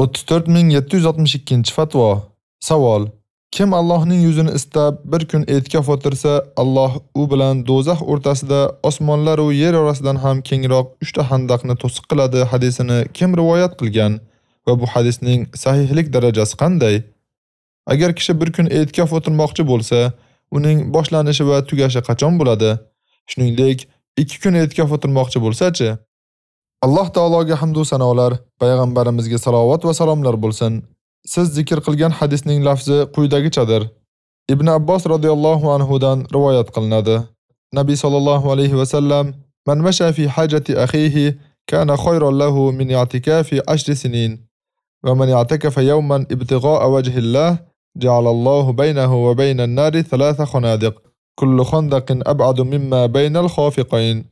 34762-fatvo. Savol: Kim Allohning yuzini istab bir kun e'tikof o'tirsa, Alloh u bilan dozaq o'rtasida osmonlar va yer orasidan ham kengroq 3 ta handaqni to'siq qiladi hadisini kim rivoyat qilgan va bu hadisning sahihlik darajasi qanday? Agar kishi bir kun e'tikof o'tirmoqchi bo'lsa, uning boshlanishi va tugashi qachon bo'ladi? Shuningdek, 2 kun e'tikof o'tirmoqchi bo'lsa-chi? Alloh taologa hamd va sanolar, payg'ambarimizga salovat va salomlar bo'lsin. Siz zikr qilgan hadisning lafzi quyidagichadir. Ibn Abbos radhiyallohu anhu dan rivoyat qilinadi. Nabiy sallallohu alayhi va sallam: "Man masha fi hajati akhihi kana khayran lahu min i'tikafi 10 sinin." Va man i'takafa yawman ibtigha'a wajhillah ja'alallohu baynahu va bayna an-nari thalatha khunadiq, Kullu khandaqin ab'adu mimma bayna al-khafiqayn."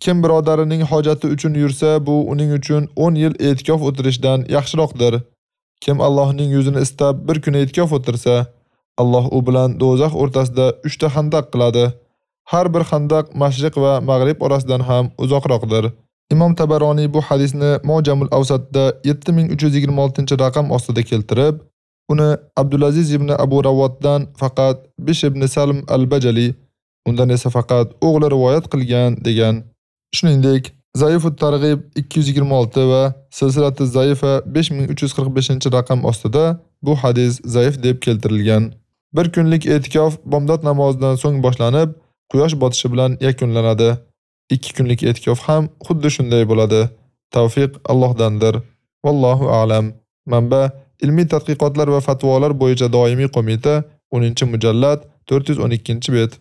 Kim birodarining hojati uchun yursa, bu uning uchun 10 yil e'tikof o'tirishdan yaxshiroqdir. Kim Allohning yuzini istab bir kun e'tikof o'tirsa, Alloh u bilan do'zax o'rtasida 3 ta xandaq qiladi. Har bir xandaq mashriq va mag'rib orasidan ham uzoqroqdir. Imom Tabaroniy bu hadisni Mojamul Awsatda 7326-raqam ostida keltirib, uni Abdulaziz ibn Abu Rawatdan faqat Bish ibn Salm al-Bajali, undan esa faqat o'g'li rivoyat qilgan degan. Shuningdek, Zaifut targ'ib 226 va silsilati zaifa 5345-raqam ostida bu hadis zaif deb keltirilgan. Bir kunlik e'tikof bomdod namozidan so'ng boshlanib, quyosh botishi bilan yakunlanadi. 2 kunlik e'tikof ham xuddi shunday bo'ladi. Tavfiq Allohdandir. Vallohu a'lam. Manba: Ilmiy tadqiqotlar va fatvolar bo'yicha doimiy qo'mita 10-mujallad 412-bet.